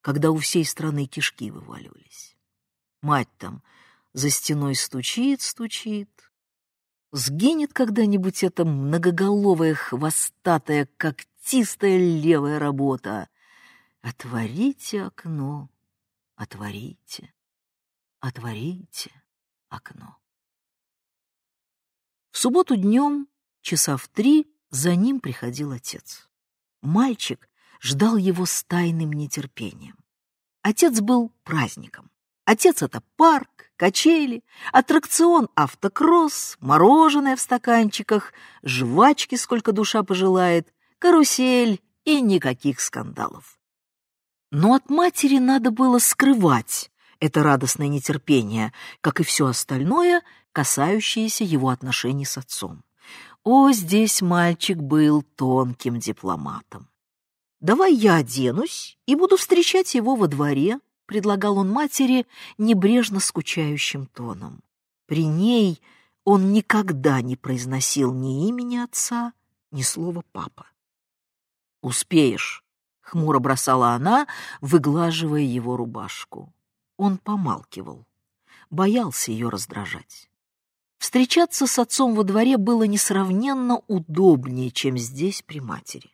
когда у всей страны кишки вываливались. Мать там за стеной стучит, стучит. Сгинет когда-нибудь эта многоголовая, хвостатая, когтистая левая работа. Отворите окно, отворите, отворите окно. В субботу днем, часа в три, за ним приходил отец. Мальчик ждал его с тайным нетерпением. Отец был праздником. Отец — это парк, качели, аттракцион автокросс, мороженое в стаканчиках, жвачки, сколько душа пожелает, карусель и никаких скандалов. Но от матери надо было скрывать это радостное нетерпение, как и все остальное, касающееся его отношений с отцом. О, здесь мальчик был тонким дипломатом. «Давай я оденусь и буду встречать его во дворе», — предлагал он матери небрежно скучающим тоном. При ней он никогда не произносил ни имени отца, ни слова «папа». «Успеешь», — хмуро бросала она, выглаживая его рубашку. Он помалкивал, боялся ее раздражать. Встречаться с отцом во дворе было несравненно удобнее, чем здесь при матери.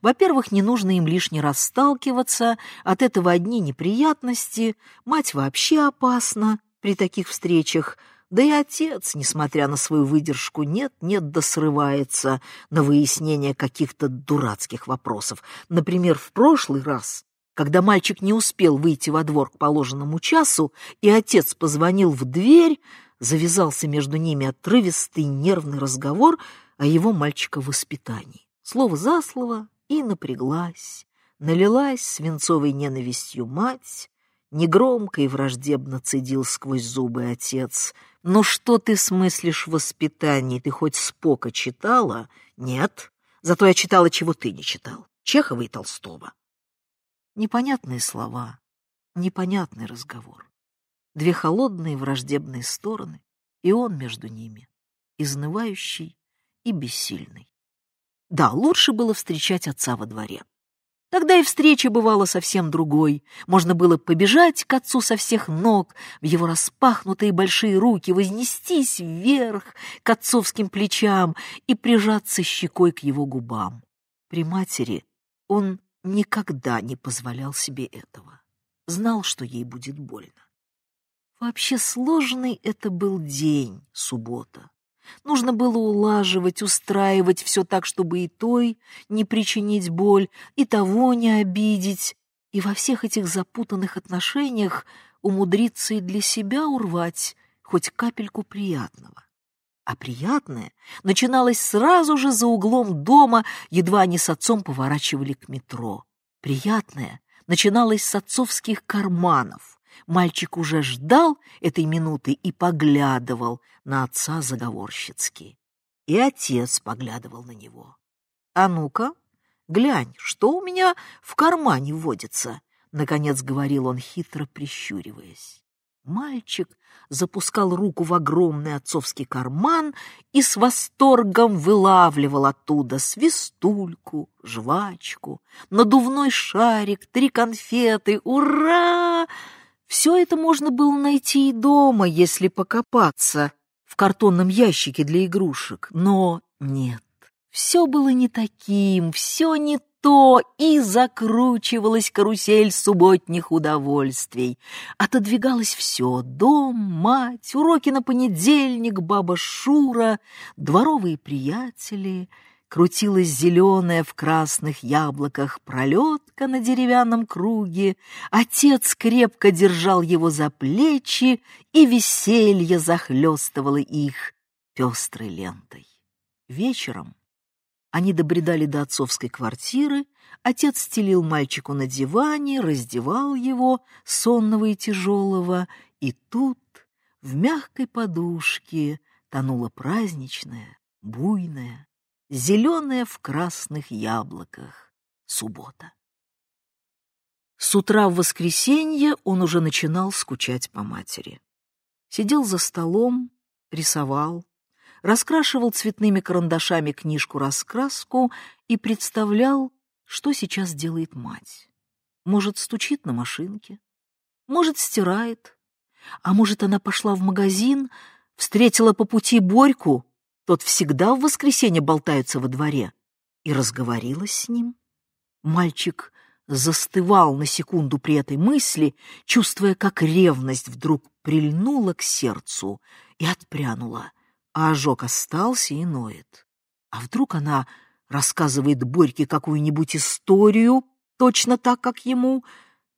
Во-первых, не нужно им лишний раз сталкиваться, от этого одни неприятности, мать вообще опасна при таких встречах, да и отец, несмотря на свою выдержку, нет-нет да срывается на выяснение каких-то дурацких вопросов. Например, в прошлый раз, когда мальчик не успел выйти во двор к положенному часу, и отец позвонил в дверь, завязался между ними отрывистый нервный разговор о его мальчика воспитании. Слово за слово, и напряглась, налилась свинцовой ненавистью мать, негромко и враждебно цедил сквозь зубы отец. «Ну что ты смыслишь в воспитании? Ты хоть Спока читала?» «Нет. Зато я читала, чего ты не читал. Чехова и Толстого». Непонятные слова, непонятный разговор. Две холодные враждебные стороны, и он между ними, изнывающий и бессильный. Да, лучше было встречать отца во дворе. Тогда и встреча бывала совсем другой. Можно было побежать к отцу со всех ног, в его распахнутые большие руки, вознестись вверх к отцовским плечам и прижаться щекой к его губам. При матери он никогда не позволял себе этого. Знал, что ей будет больно. Вообще сложный это был день, суббота. Нужно было улаживать, устраивать все так, чтобы и той не причинить боль, и того не обидеть, и во всех этих запутанных отношениях умудриться и для себя урвать хоть капельку приятного. А приятное начиналось сразу же за углом дома, едва они с отцом поворачивали к метро. Приятное начиналось с отцовских карманов. Мальчик уже ждал этой минуты и поглядывал на отца заговорщицки. И отец поглядывал на него. «А ну-ка, глянь, что у меня в кармане водится?» — наконец говорил он, хитро прищуриваясь. Мальчик запускал руку в огромный отцовский карман и с восторгом вылавливал оттуда свистульку, жвачку, надувной шарик, три конфеты. Ура! Все это можно было найти и дома, если покопаться в картонном ящике для игрушек. Но нет, все было не таким, все не то, и закручивалась карусель субботних удовольствий. Отодвигалось все — дом, мать, уроки на понедельник, баба Шура, дворовые приятели — крутилась зеленая в красных яблоках пролетка на деревянном круге, отец крепко держал его за плечи, и веселье захлестывало их пестрой лентой. Вечером они добредали до отцовской квартиры, отец стелил мальчику на диване, раздевал его, сонного и тяжелого, и тут в мягкой подушке тонула праздничная, буйная, зеленая в красных яблоках суббота. С утра в воскресенье он уже начинал скучать по матери. Сидел за столом, рисовал, раскрашивал цветными карандашами книжку-раскраску и представлял, что сейчас делает мать. Может, стучит на машинке, может, стирает, а может, она пошла в магазин, встретила по пути Борьку тот всегда в воскресенье болтается во дворе. И разговорилась с ним. Мальчик застывал на секунду при этой мысли, чувствуя, как ревность вдруг прильнула к сердцу и отпрянула, а ожог остался и ноет. А вдруг она рассказывает Борьке какую-нибудь историю, точно так, как ему,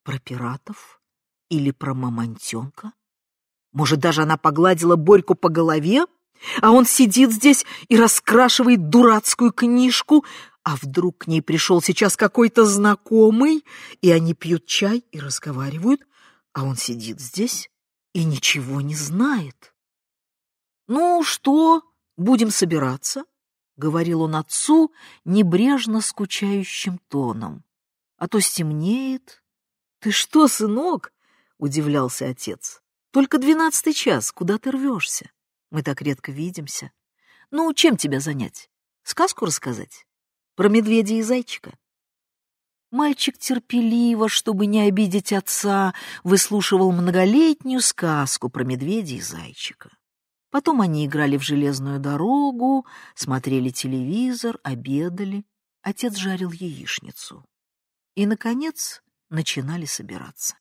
про пиратов или про мамонтенка? Может, даже она погладила Борьку по голове а он сидит здесь и раскрашивает дурацкую книжку, а вдруг к ней пришел сейчас какой-то знакомый, и они пьют чай и разговаривают, а он сидит здесь и ничего не знает. «Ну что, будем собираться?» — говорил он отцу небрежно скучающим тоном. «А то стемнеет». «Ты что, сынок?» — удивлялся отец. «Только двенадцатый час, куда ты рвешься?» Мы так редко видимся. Ну, чем тебя занять? Сказку рассказать? Про медведя и зайчика? Мальчик терпеливо, чтобы не обидеть отца, выслушивал многолетнюю сказку про медведя и зайчика. Потом они играли в железную дорогу, смотрели телевизор, обедали. Отец жарил яичницу. И, наконец, начинали собираться.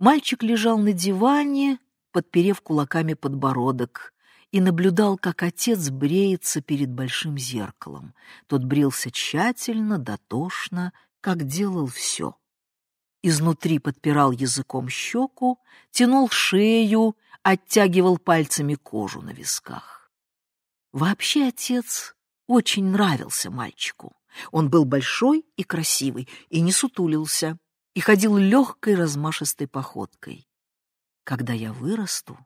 Мальчик лежал на диване, подперев кулаками подбородок, и наблюдал, как отец бреется перед большим зеркалом. Тот брился тщательно, дотошно, как делал все. Изнутри подпирал языком щеку, тянул шею, оттягивал пальцами кожу на висках. Вообще отец очень нравился мальчику. Он был большой и красивый, и не сутулился, и ходил легкой размашистой походкой. Когда я вырасту,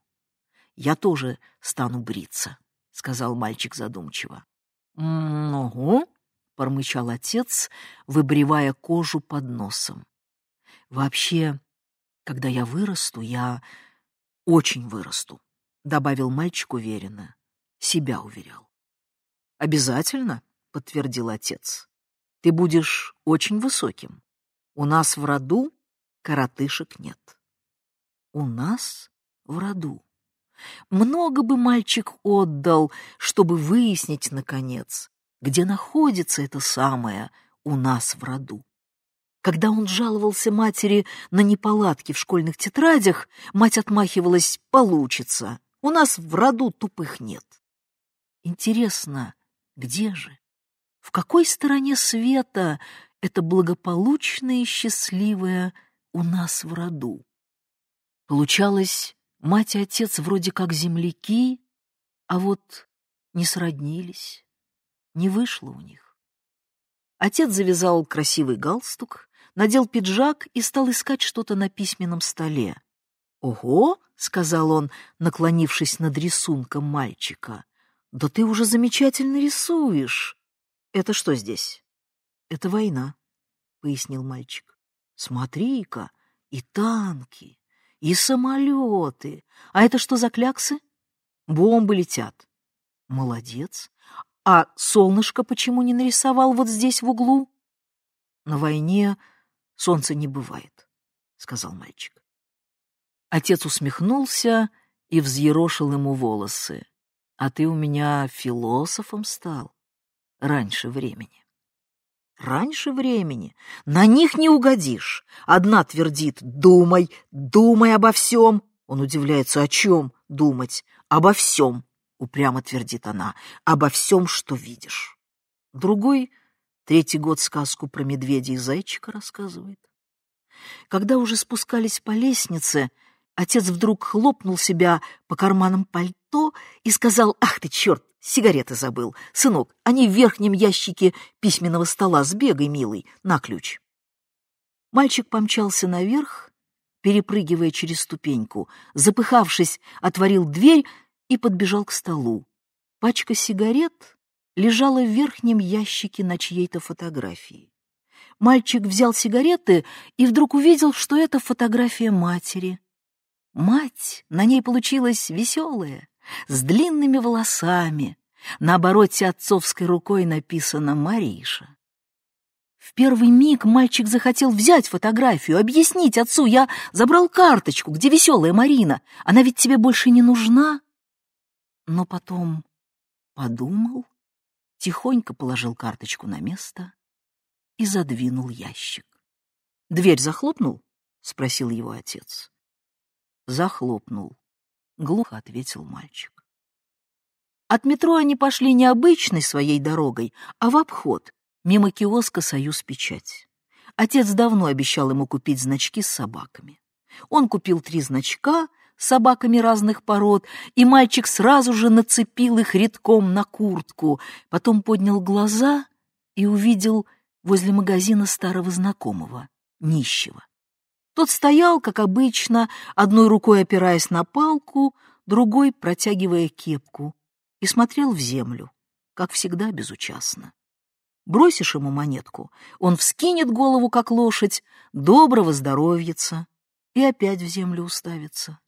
я тоже стану бриться, — сказал мальчик задумчиво. «Угу», — промычал отец, выбривая кожу под носом. «Вообще, когда я вырасту, я очень вырасту, — добавил мальчик уверенно. Себя уверял. Обязательно, — подтвердил отец. Ты будешь очень высоким. У нас в роду коротышек нет. У нас в роду. Много бы мальчик отдал, чтобы выяснить, наконец, где находится это самое у нас в роду. Когда он жаловался матери на неполадки в школьных тетрадях, мать отмахивалась «получится, у нас в роду тупых нет». Интересно, где же, в какой стороне света это благополучное и счастливое у нас в роду? Получалось, мать и отец вроде как земляки, а вот не сроднились, не вышло у них. Отец завязал красивый галстук, надел пиджак и стал искать что-то на письменном столе. «Ого!» — сказал он, наклонившись над рисунком мальчика. «Да ты уже замечательно рисуешь!» «Это что здесь?» «Это война», — пояснил мальчик. «Смотри-ка, и танки, и самолеты. А это что за кляксы?» «Бомбы летят». «Молодец. А солнышко почему не нарисовал вот здесь в углу?» «На войне солнца не бывает», — сказал мальчик. Отец усмехнулся и взъерошил ему волосы. «А ты у меня философом стал раньше времени». «Раньше времени? На них не угодишь. Одна твердит «думай, думай обо всем». Он удивляется, о чем думать? «Обо всем», — упрямо твердит она, — «обо всем, что видишь». Другой Третий год сказку про медведя и зайчика рассказывает. Когда уже спускались по лестнице, отец вдруг хлопнул себя по карманам пальто и сказал, «Ах ты, черт, сигареты забыл! Сынок, они в верхнем ящике письменного стола, сбегай, милый, на ключ». Мальчик помчался наверх, перепрыгивая через ступеньку, запыхавшись, отворил дверь и подбежал к столу. Пачка сигарет лежала в верхнем ящике на чьей-то фотографии. Мальчик взял сигареты и вдруг увидел, что это фотография матери. Мать на ней получилась веселая, с длинными волосами. На обороте отцовской рукой написано «Мариша». В первый миг мальчик захотел взять фотографию, объяснить отцу, я забрал карточку, где веселая Марина, она ведь тебе больше не нужна. Но потом подумал тихонько положил карточку на место и задвинул ящик. «Дверь захлопнул?» — спросил его отец. «Захлопнул», — глухо ответил мальчик. От метро они пошли не обычной своей дорогой, а в обход, мимо киоска «Союз Печать». Отец давно обещал ему купить значки с собаками. Он купил три значка — собаками разных пород, и мальчик сразу же нацепил их редком на куртку, потом поднял глаза и увидел возле магазина старого знакомого, нищего. Тот стоял, как обычно, одной рукой опираясь на палку, другой протягивая кепку, и смотрел в землю, как всегда безучастно. Бросишь ему монетку, он вскинет голову, как лошадь, доброго здоровьица, и опять в землю уставится.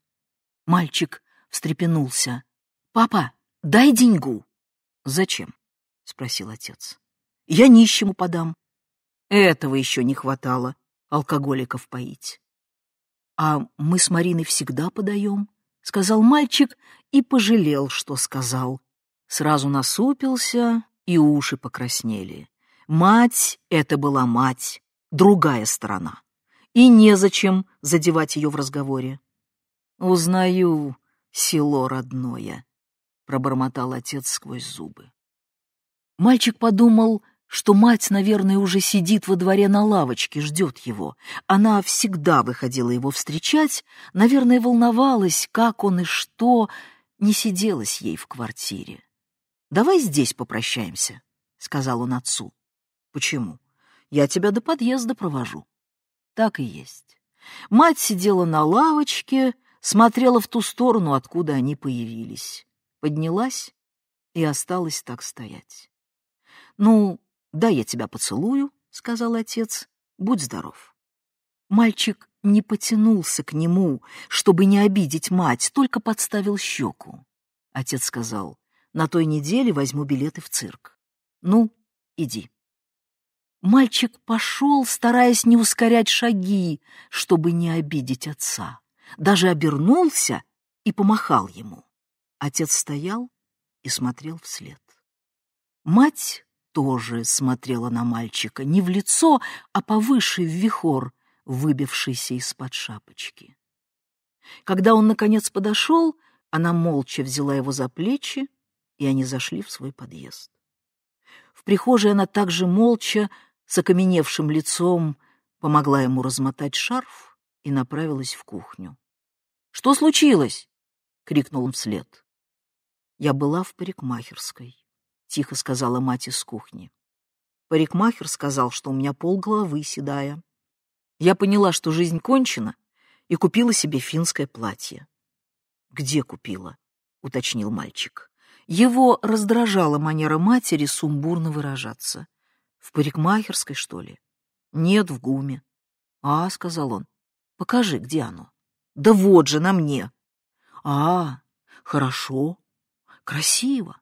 Мальчик встрепенулся. «Папа, дай деньгу». «Зачем?» — спросил отец. «Я нищему подам». Этого еще не хватало, алкоголиков поить. «А мы с Мариной всегда подаем», — сказал мальчик и пожалел, что сказал. Сразу насупился, и уши покраснели. Мать — это была мать, другая сторона. И незачем задевать ее в разговоре. «Узнаю село родное», — пробормотал отец сквозь зубы. Мальчик подумал, что мать, наверное, уже сидит во дворе на лавочке, ждет его. Она всегда выходила его встречать, наверное, волновалась, как он и что, не сиделась ей в квартире. «Давай здесь попрощаемся», — сказал он отцу. «Почему? Я тебя до подъезда провожу». Так и есть. Мать сидела на лавочке, смотрела в ту сторону, откуда они появились. Поднялась и осталась так стоять. «Ну, да, я тебя поцелую», — сказал отец, — «будь здоров». Мальчик не потянулся к нему, чтобы не обидеть мать, только подставил щеку. Отец сказал, на той неделе возьму билеты в цирк. Ну, иди. Мальчик пошел, стараясь не ускорять шаги, чтобы не обидеть отца. Даже обернулся и помахал ему. Отец стоял и смотрел вслед. Мать тоже смотрела на мальчика, не в лицо, а повыше в вихор, выбившийся из-под шапочки. Когда он, наконец, подошел, она молча взяла его за плечи, и они зашли в свой подъезд. В прихожей она также молча с окаменевшим лицом помогла ему размотать шарф и направилась в кухню. «Что случилось?» — крикнул он вслед. «Я была в парикмахерской», — тихо сказала мать из кухни. Парикмахер сказал, что у меня полголовы седая. Я поняла, что жизнь кончена, и купила себе финское платье. «Где купила?» — уточнил мальчик. Его раздражала манера матери сумбурно выражаться. В парикмахерской, что ли? Нет, в гуме. А, сказал он, покажи, где оно. Да вот же, на мне. А, хорошо, красиво.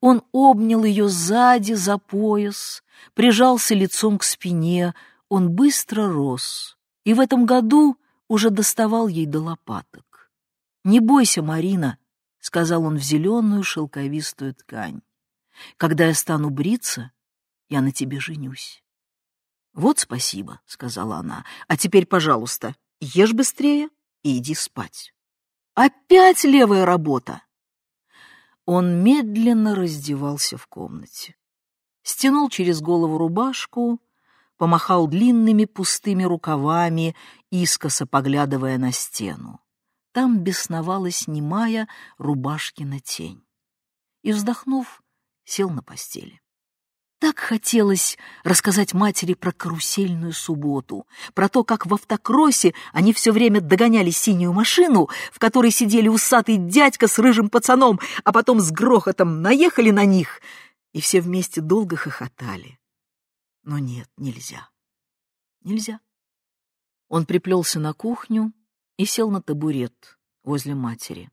Он обнял ее сзади за пояс, прижался лицом к спине. Он быстро рос, и в этом году уже доставал ей до лопаток. «Не бойся, Марина», — сказал он в зеленую шелковистую ткань. «Когда я стану бриться, я на тебе женюсь. Вот спасибо, сказала она. А теперь, пожалуйста, ешь быстрее и иди спать. Опять левая работа. Он медленно раздевался в комнате. Стянул через голову рубашку, помахал длинными пустыми рукавами, искоса поглядывая на стену. Там бесновалась немая рубашкина тень. И, вздохнув, сел на постели. Так хотелось рассказать матери про карусельную субботу, про то, как в автокроссе они все время догоняли синюю машину, в которой сидели усатый дядька с рыжим пацаном, а потом с грохотом наехали на них, и все вместе долго хохотали. Но нет, нельзя. Нельзя. Он приплелся на кухню и сел на табурет возле матери.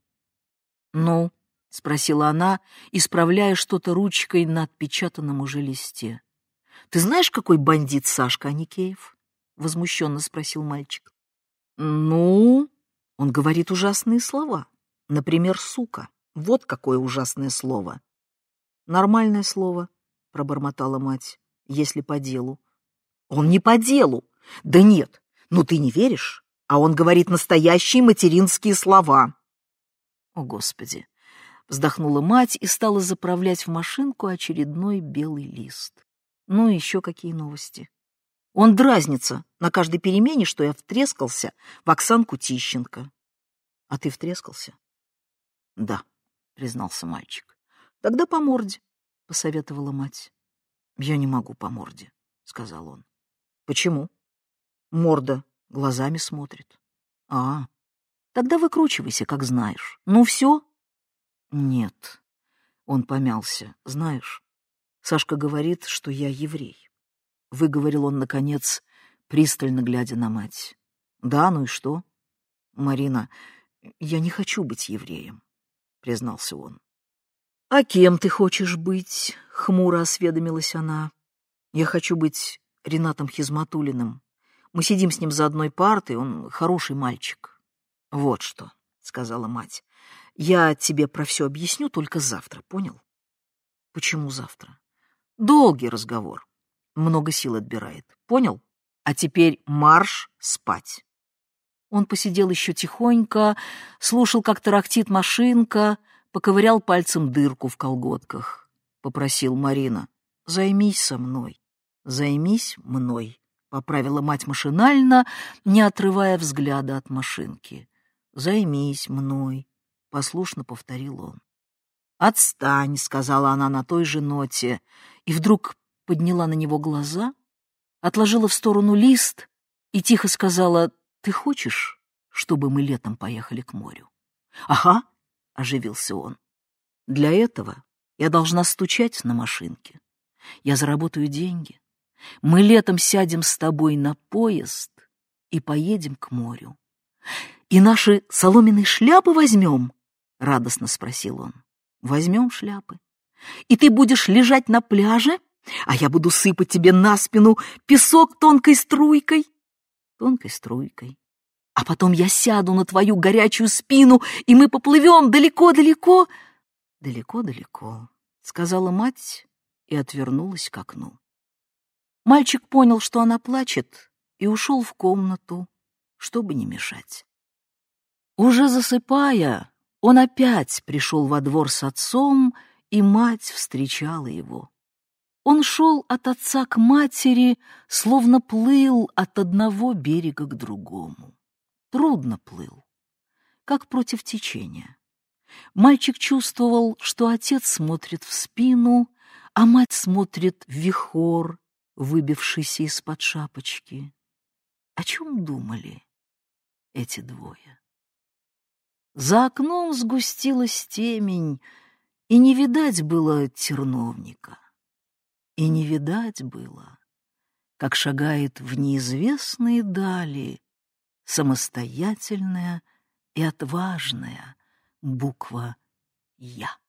«Ну?» — спросила она, исправляя что-то ручкой на отпечатанном уже листе. — Ты знаешь, какой бандит Сашка Аникеев? — возмущенно спросил мальчик. — Ну, он говорит ужасные слова. Например, «сука». Вот какое ужасное слово. — Нормальное слово, — пробормотала мать, — если по делу. — Он не по делу. Да нет, ну ты не веришь? А он говорит настоящие материнские слова. О, Господи! Вздохнула мать и стала заправлять в машинку очередной белый лист. Ну и еще какие новости. Он дразнится на каждой перемене, что я втрескался в Оксанку Тищенко. А ты втрескался? Да, признался мальчик. Тогда по морде, посоветовала мать. Я не могу по морде, сказал он. Почему? Морда глазами смотрит. А, тогда выкручивайся, как знаешь. Ну все, нет. Он помялся. Знаешь, Сашка говорит, что я еврей. Выговорил он, наконец, пристально глядя на мать. Да, ну и что? Марина, я не хочу быть евреем, признался он. А кем ты хочешь быть? Хмуро осведомилась она. Я хочу быть Ренатом Хизматулиным. Мы сидим с ним за одной партой, он хороший мальчик. Вот что, сказала мать. Я тебе про все объясню только завтра, понял? Почему завтра? Долгий разговор. Много сил отбирает. Понял? А теперь марш спать. Он посидел еще тихонько, слушал, как тарахтит машинка, поковырял пальцем дырку в колготках. Попросил Марина, займись со мной, займись мной, поправила мать машинально, не отрывая взгляда от машинки. Займись мной, послушно повторил он. «Отстань», — сказала она на той же ноте, и вдруг подняла на него глаза, отложила в сторону лист и тихо сказала, «Ты хочешь, чтобы мы летом поехали к морю?» «Ага», — оживился он. «Для этого я должна стучать на машинке. Я заработаю деньги. Мы летом сядем с тобой на поезд и поедем к морю. И наши соломенные шляпы возьмем? Радостно спросил он. Возьмем шляпы. И ты будешь лежать на пляже, а я буду сыпать тебе на спину песок тонкой струйкой. Тонкой струйкой. А потом я сяду на твою горячую спину, и мы поплывем далеко-далеко. Далеко-далеко, сказала мать и отвернулась к окну. Мальчик понял, что она плачет, и ушел в комнату, чтобы не мешать. Уже засыпая, он опять пришел во двор с отцом, и мать встречала его. Он шел от отца к матери, словно плыл от одного берега к другому. Трудно плыл, как против течения. Мальчик чувствовал, что отец смотрит в спину, а мать смотрит в вихор, выбившийся из-под шапочки. О чем думали эти двое? За окном сгустилась темень, и не видать было терновника, и не видать было, как шагает в неизвестные дали самостоятельная и отважная буква «Я».